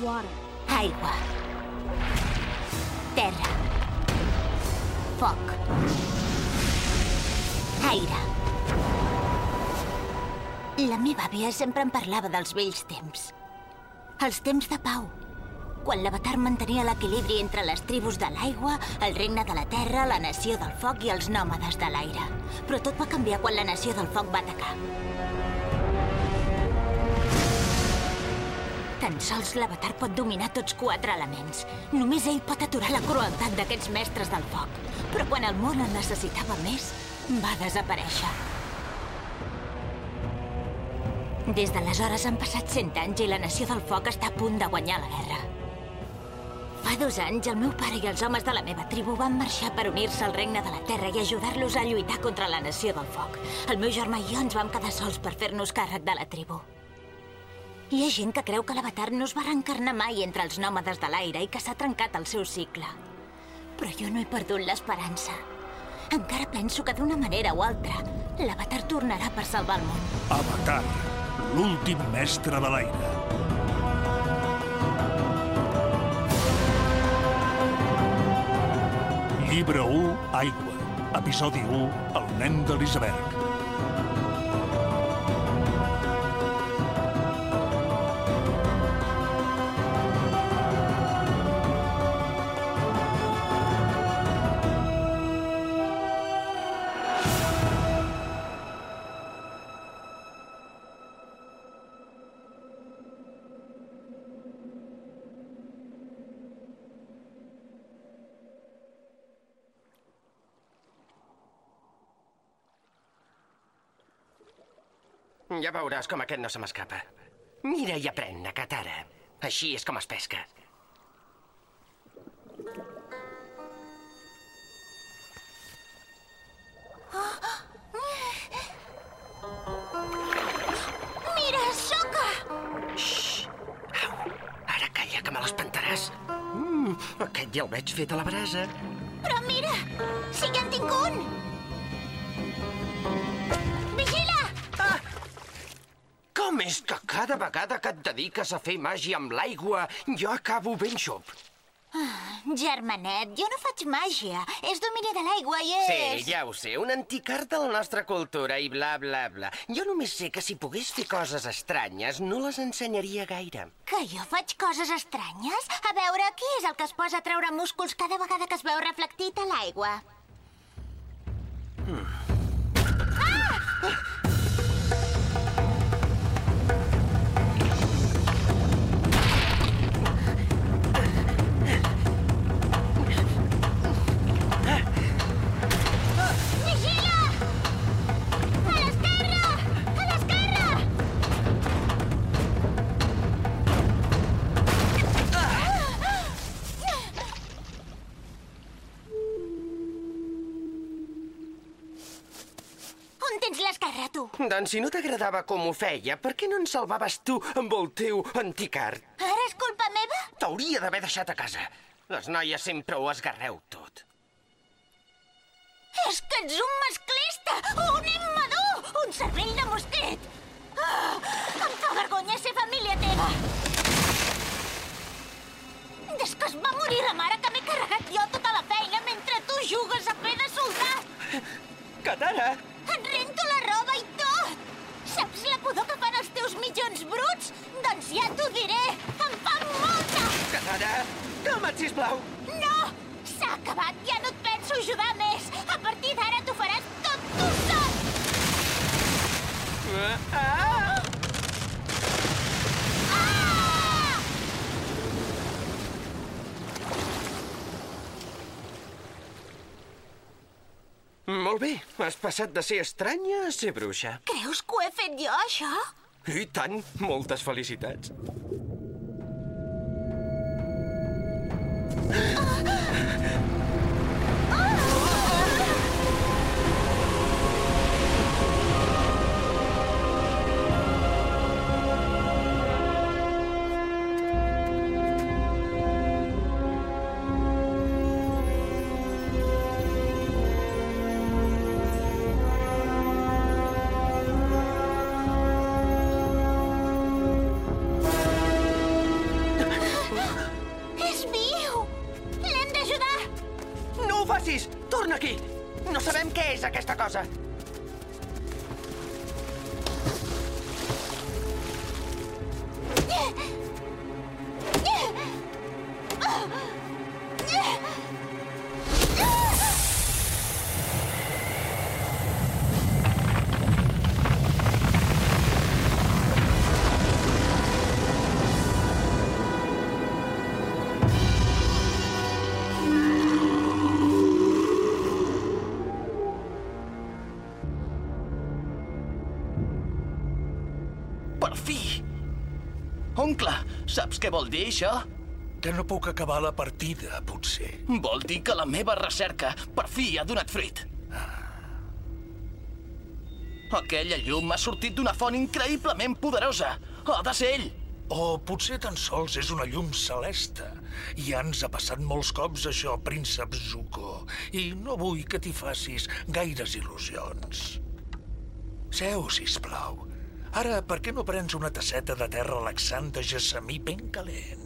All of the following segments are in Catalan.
Water. Aigua. Terra. Foc. Aire. La meva àvia sempre em parlava dels vells temps. Els temps de pau. Quan l'Avatar mantenia l'equilibri entre les tribus de l'aigua, el regne de la terra, la nació del foc i els nòmades de l'aire. Però tot va canviar quan la nació del foc va atacar. Tan sols l'Avatar pot dominar tots quatre elements. Només ell pot aturar la crueltat d'aquests mestres del foc. Però quan el món en necessitava més, va desaparèixer. Des d'aleshores han passat cent anys i la Nació del Foc està a punt de guanyar la guerra. Fa dos anys, el meu pare i els homes de la meva tribu van marxar per unir-se al regne de la Terra i ajudar-los a lluitar contra la Nació del Foc. El meu germà i jo ens vam quedar sols per fer-nos càrrec de la tribu. Hi ha gent que creu que l'Avatar no es va reencarnar mai entre els nòmades de l'aire i que s'ha trencat el seu cicle. Però jo no he perdut l'esperança. Encara penso que d'una manera o altra, l'Avatar tornarà per salvar el món. Avatar, l'últim mestre de l'aire. Llibre 1, Aigua. Episodi 1, El nen de. Ja veuràs com aquest no se m'escapa. Mira i aprèn, Nakatara. Així és com es pesca. Mira, Soca! Au, ara calla, que me l'espantaràs. Mm, aquest ja el veig fet a la brasa. Però mira, si ja en tinc un! Com és que cada vegada que et dediques a fer màgia amb l'aigua, jo acabo ben xup? Germanet, jo no faig màgia. És domini de l'aigua i és... Sí, ja ho sé, un antic art de la nostra cultura i bla, bla, bla. Jo només sé que si pogués fer coses estranyes, no les ensenyaria gaire. Que jo faig coses estranyes? A veure, qui és el que es posa a treure músculs cada vegada que es veu reflectit a l'aigua? Vigila! Doncs si no t'agradava com ho feia, per què no en salvaves tu amb el teu antic art? Ara és culpa meva? T'hauria d'haver deixat a casa. Les noies sempre ho esgarreu tot. És que ets un masclista! Un immadur! Passat de ser estranya a ser bruixa. Creus que ho he fet jo, això? I tant, moltes felicitats. Saps què vol dir això? Que no puc acabar la partida, potser. Vol dir que la meva recerca per fi ha donat fruit. Aquella llum ha sortit d'una font increïblement poderosa. Ha de ser ell. O potser tan sols és una llum celeste. Ja ens ha passat molts cops això, príncep Zuko. I no vull que t'hi facis gaires il·lusions. Seu, sisplau. Ara, per què no prens una tasseta de te relaxant de gessamí ben calent?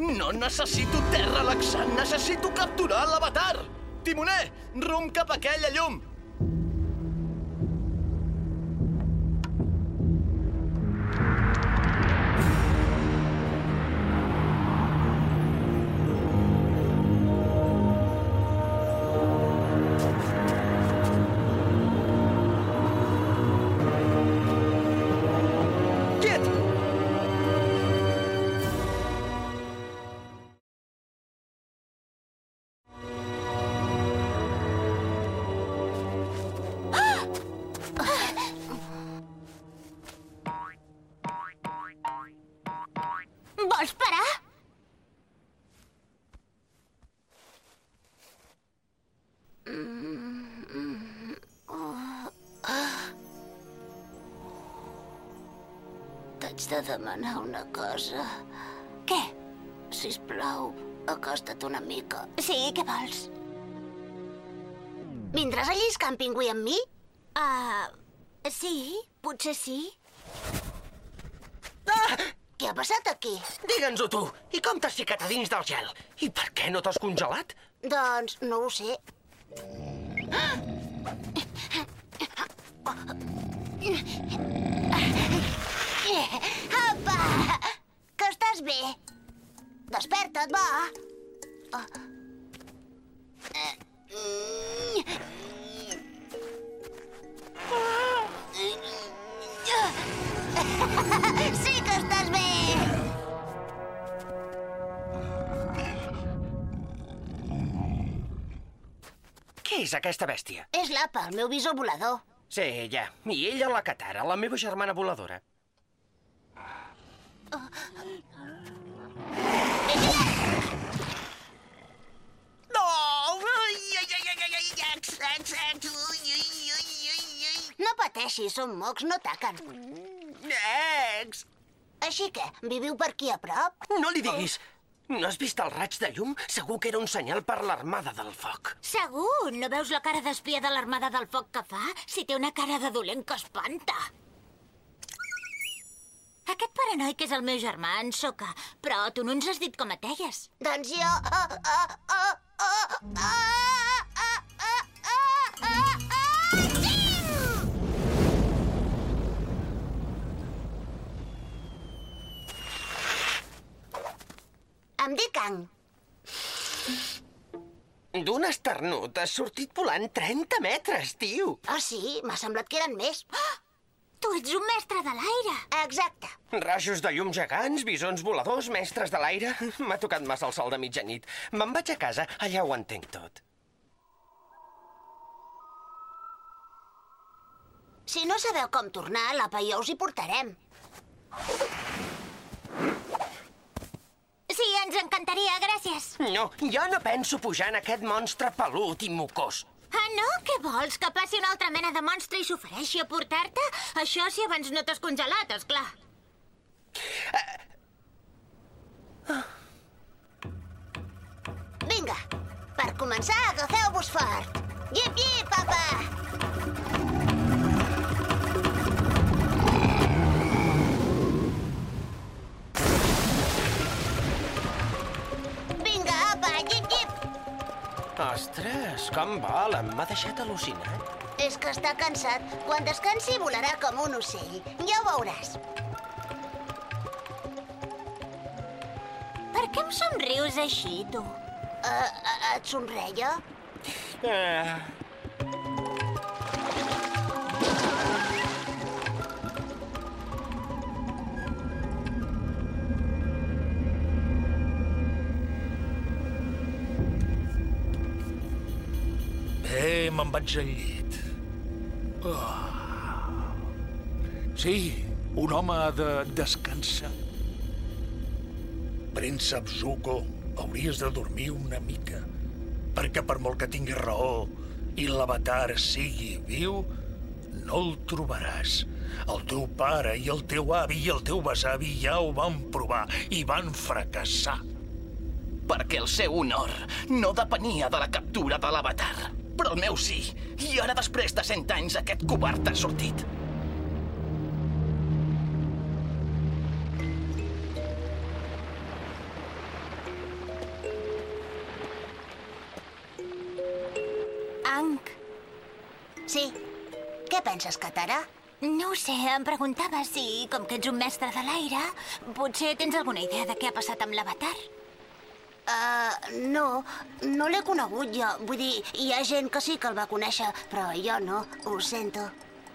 No necessito te relaxant, necessito capturar l'avatar! Timoner, rum cap a aquella llum! T'haig de demanar una cosa. Què? Sisplau, acosta't una mica. Sí, què vols? Vindràs a lliscar amb pingüí amb mi? Uh, sí, potser sí. Ah! Què ha passat aquí? Digue'ns-ho tu! I com t'has ficat a dins del gel? I per què no t'has congelat? Doncs no ho sé. Apa! Que estàs bé? Desperta't, va! Sí que estàs bé! Què és aquesta bèstia? És l'Apa, el meu visor volador. Sí, ja. I ella la Katara, la meva germana voladora. No pateixis, són mocs, no taquen. Ex! Així que, viviu per aquí a prop? No li diguis! No has vist el raig de llum? Segur que era un senyal per l'armada del foc. Segur, no veus la cara d'espia de l'armada del foc que fa? Si té una cara de dolent que espanta. Aquest paranoic és el meu germà, en Soka, però tu no ens has dit com et deies. Doncs jo... Oh, oh, oh, oh, oh, oh, oh, oh, oh, oh, Tim! Em dic Ang. D'un esternut has sortit volant 30 metres, tio. Oh, sí, m'ha semblat que eren més. Ah! Tu ets un mestre de l'aire. Exacte. Rajos de llum gegants, bisons voladors, mestres de l'aire... M'ha tocat massa el sol de mitjanit. Me'n vaig a casa, allà ho entenc tot. Si no sabeu com tornar, l'Apa i jo us hi portarem. Sí, ens encantaria, gràcies. No, jo no penso pujar en aquest monstre pelut i mocós. Ah, no? Què vols? Que passi una altra mena de monstre i s'ofereixi a portar-te? Això si abans no t'has congelat, és clar. Vinga, per començar, agafeu-vos fort. Llip, llip, papa! Ostres, com vola, m'ha deixat al·lucinat. És que està cansat. Quan descansi volarà com un ocell. Ja ho veuràs. Per què em somrius així, tu? Uh, uh, et somreia? Ah, Bé, me'n vaig al llit. Oh. Sí, un home ha de descansar. Príncep Zuko, hauries de dormir una mica. Perquè per molt que tinguis raó i l'avatar sigui viu, no el trobaràs. El teu pare i el teu avi i el teu besavi ja ho van provar i van fracassar. Perquè el seu honor no depenia de la captura de l'avatar. Però el meu sí. I ara, després de cent anys, aquest covard ha sortit. Anc, Sí. Què penses, Katara? no ho sé, em preguntava si, com que ets un mestre de l'aire, potser tens alguna idea de què ha passat amb l'avatar? Uh, no, no l'he conegut jo. Vull dir, hi ha gent que sí que el va conèixer, però jo no, ho sento.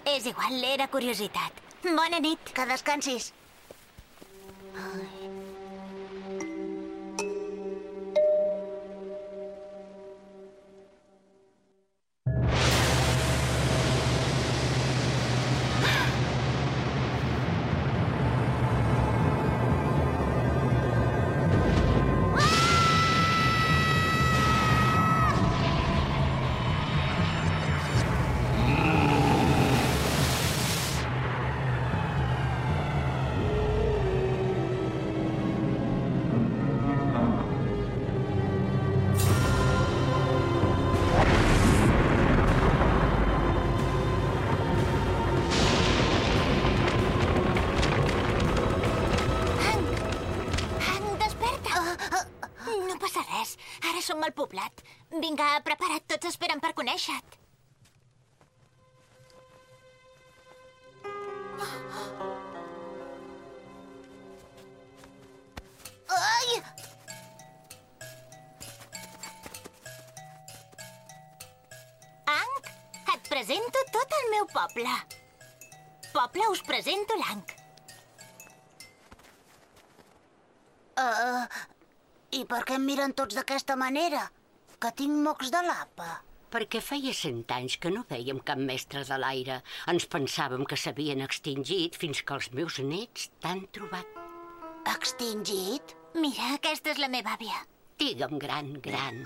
És igual, era curiositat. Bona nit. Que descansis. Hank! Passa res. Ara som al poblat. Vinga, prepara't, tots esperen per conèixer-te. Ai! Hank, et presento tot el meu poble. Poble, us presento l'Hank. Uh, I per què em miren tots d'aquesta manera? Que tinc mocs de lapa. Perquè feia cent anys que no veiem cap mestre de l'aire. Ens pensàvem que s'havien extingit fins que els meus nets t'han trobat. Extingit? Mira, aquesta és la meva àvia. Digue'm gran, gran.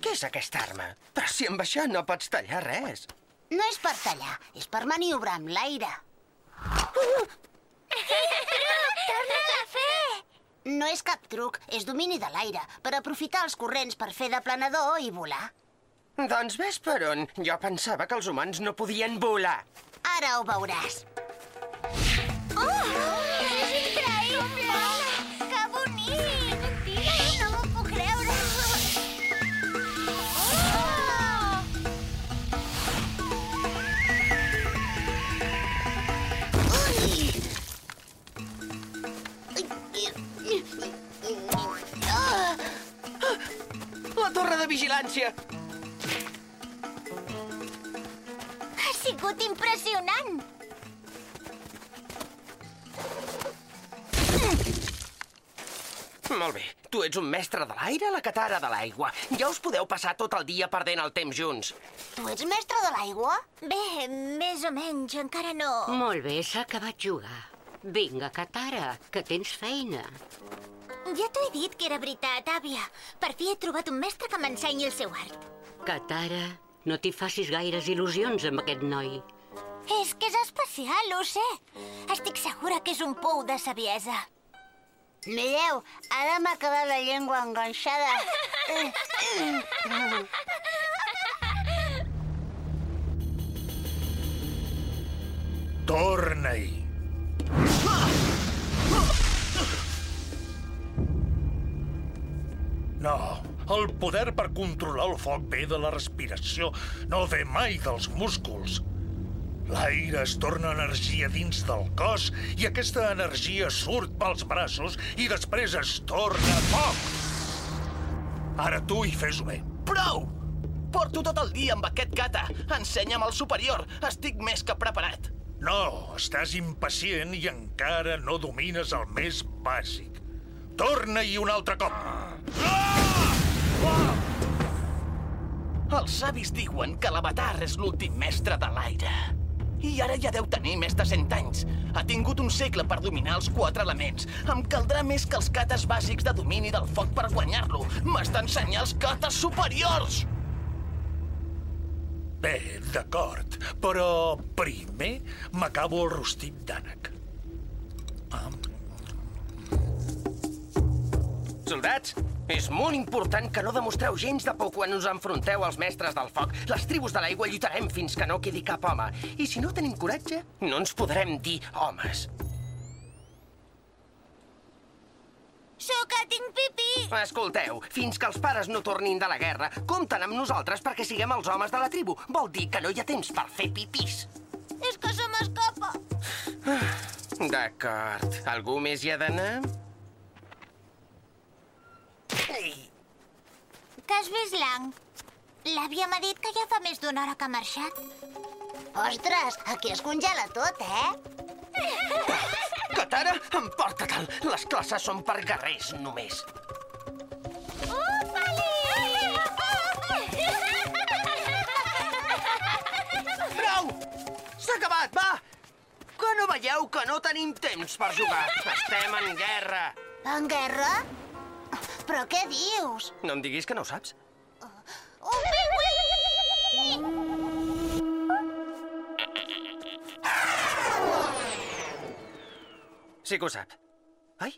què és aquesta arma? Però si amb això no pots tallar res. No és per tallar, és per maniobrar amb l'aire. Torna a fer! No és cap truc, és domini de l'aire, per aprofitar els corrents per fer de planador i volar. Doncs ves per on. Jo pensava que els humans no podien volar. Ara ho veuràs. De vigilància! Ha sigut impressionant! Molt bé. Tu ets un mestre de l'aire, la catara de l'aigua. Ja us podeu passar tot el dia perdent el temps junts. Tu ets mestre de l'aigua? Bé, més o menys, encara no... Molt bé, s'ha acabat jugar. Vinga, Katara, que tens feina. Ja t'ho he dit que era veritat, àvia. Per fi he trobat un mestre que m'ensenyi el seu art. Katara, no t'hi facis gaires il·lusions amb aquest noi. És que és especial, ho sé. Estic segura que és un pou de saviesa. Mireu, ara m'ha quedat la llengua enganxada. Torna-hi. No, El poder per controlar el foc ve de la respiració, no ve mai dels músculs. L'aire es torna energia dins del cos i aquesta energia surt pels braços i després es torna foc. Ara tu hi fes-ho bé. Prou! Porto tot el dia amb aquest gata. Ensenya'm el superior. Estic més que preparat. No, estàs impacient i encara no domines el més bàsic. Torna-hi un altre cop. Els savis diuen que l'avatar és l'últim mestre de l'aire. I ara ja deu tenir més de 100 anys. Ha tingut un segle per dominar els quatre elements. Em caldrà més que els cates bàsics de domini del foc per guanyar-lo. M'està ensenyant els cates superiors! Bé, d'acord, però primer m'acabo el rostit d'ànec. Soldats, és molt important que no demostreu gens de por quan us enfronteu als mestres del foc. Les tribus de l'aigua lluitarem fins que no quedi cap home. I si no tenim coratge, no ens podrem dir homes. Suca, tinc pipí! Escolteu, fins que els pares no tornin de la guerra, compten amb nosaltres perquè siguem els homes de la tribu. Vol dir que no hi ha temps per fer pipís. És que se m'escapa. D'acord. Algú més hi ha d'anar? Ei, Que has vist l'Ang? L'àvia m'ha dit que ja fa més d'una hora que ha marxat. Ostres, aquí es congela tot, eh? Katara, emporta-te'l. Les classes són per guerrers, només. Prou! S'ha acabat, va! Que no veieu que no tenim temps per jugar? Estem en guerra. En guerra? Però què dius? No em diguis que no ho saps. Un pingüí! Sí que ho sap. Ai?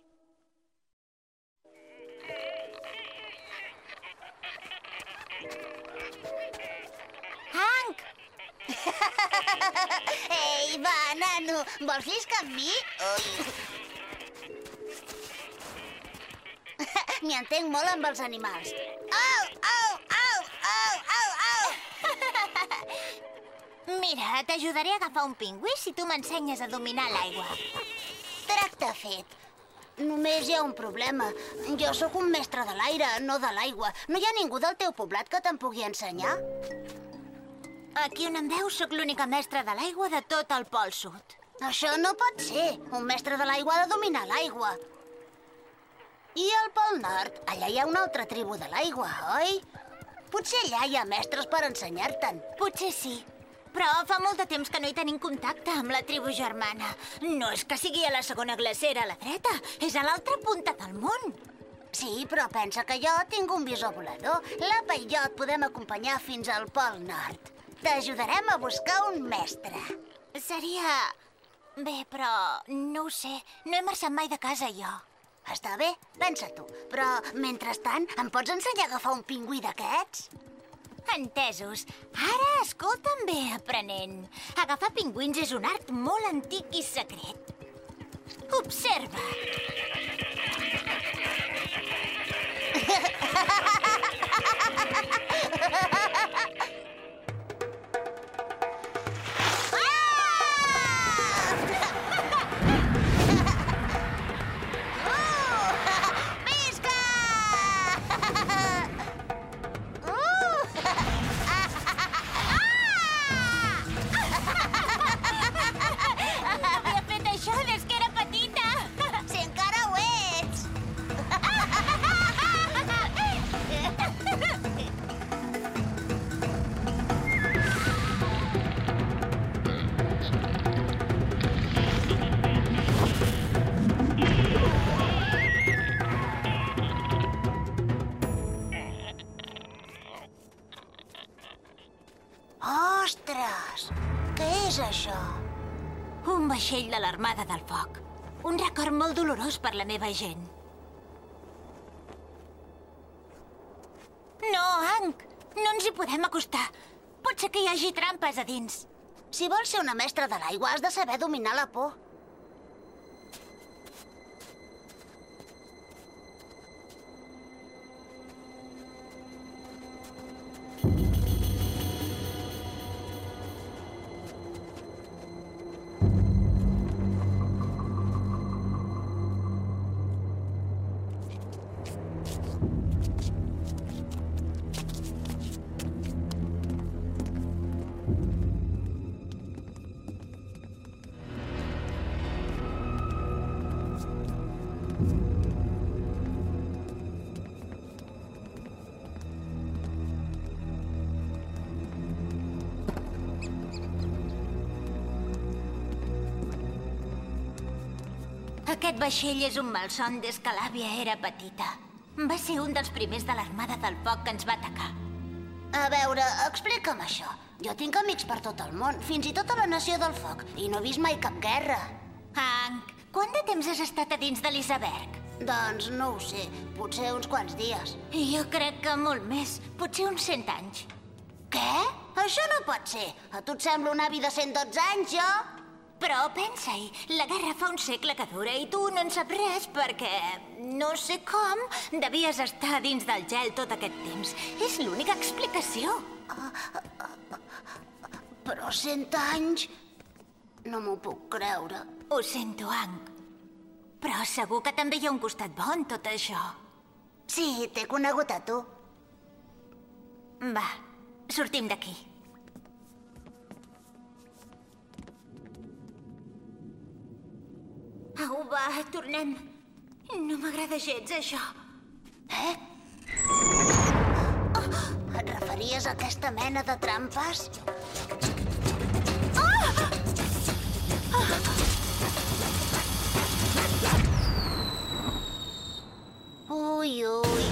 Hank! Ei, va, nano, vols lliscar amb mi? M'hi entenc molt amb els animals. Au, au, au, au, au, au! Mira, t'ajudaré a agafar un pingüí si tu m'ensenyes a dominar l'aigua. Tracte fet. Només hi ha un problema. Jo sóc un mestre de l'aire, no de l'aigua. No hi ha ningú del teu poblat que te'n pugui ensenyar? Aquí on em veus, sóc l'única mestra de l'aigua de tot el Pol Sud. Això no pot ser. Un mestre de l'aigua ha de dominar l'aigua. I al Pol Nord, allà hi ha una altra tribu de l'aigua, oi? Potser allà hi ha mestres per ensenyar-te'n. Potser sí. Però fa molt de temps que no hi tenim contacte amb la tribu germana. No és que sigui a la segona glacera a la dreta, és a l'altra punta del món. Sí, però pensa que jo tinc un visor volador. L'Apa i jo et podem acompanyar fins al Pol Nord. T'ajudarem a buscar un mestre. Seria... Bé, però no ho sé. No he marxat mai de casa, jo. Està bé, pensa-t'ho. Però, mentrestant, em pots ensenyar a agafar un pingüí d'aquests? Entesos. Ara escolta'm bé, aprenent. Agafar pingüins és un art molt antic i secret. Observa. l'Armada del Foc. Un record molt dolorós per la meva gent. No, Hank! No ens hi podem acostar. Pot ser que hi hagi trampes a dins. Si vols ser una mestra de l'aigua, has de saber dominar la por. Aquest vaixell és un malson des que l'àvia era petita. Va ser un dels primers de l'armada del foc que ens va atacar. A veure, explica'm això. Jo tinc amics per tot el món, fins i tot a la Nació del Foc, i no he vist mai cap guerra. Hank, quant de temps has estat a dins de l'iceberg? Doncs no ho sé, potser uns quants dies. Jo crec que molt més, potser uns cent anys. Què? Això no pot ser. A tu et sembla un avi de 112 anys, jo? Però pensa-hi, la guerra fa un segle que dura i tu no en saps res perquè, no sé com, devies estar dins del gel tot aquest temps. És l'única explicació. Però 100 anys... No m'ho puc creure. Ho sento, Hank. Però segur que també hi ha un costat bo en tot això. Sí, t'he conegut a tu. Va, sortim d'aquí. Au, va, tornem. No m'agrada gens, això. Eh? Et referies a aquesta mena de trampes? Ui, ui.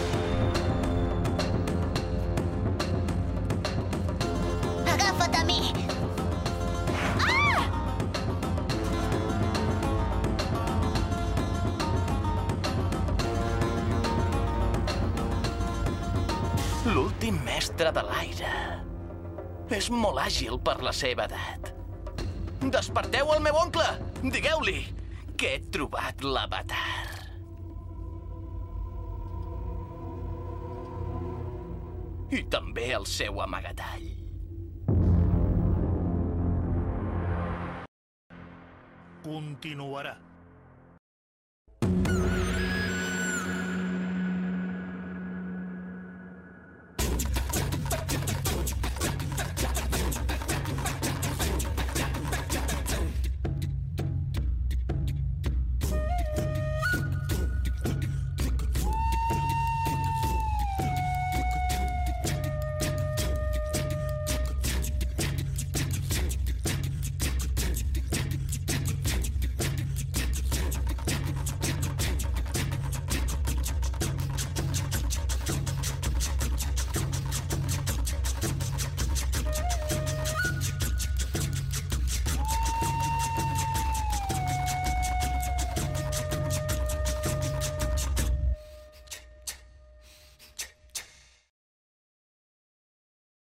Agafa't a mi! Mestre de l'aire. És molt àgil per la seva edat. Desperteu el meu oncle! Digueu-li que he trobat l'avatar. I també el seu amagatall. Continuarà.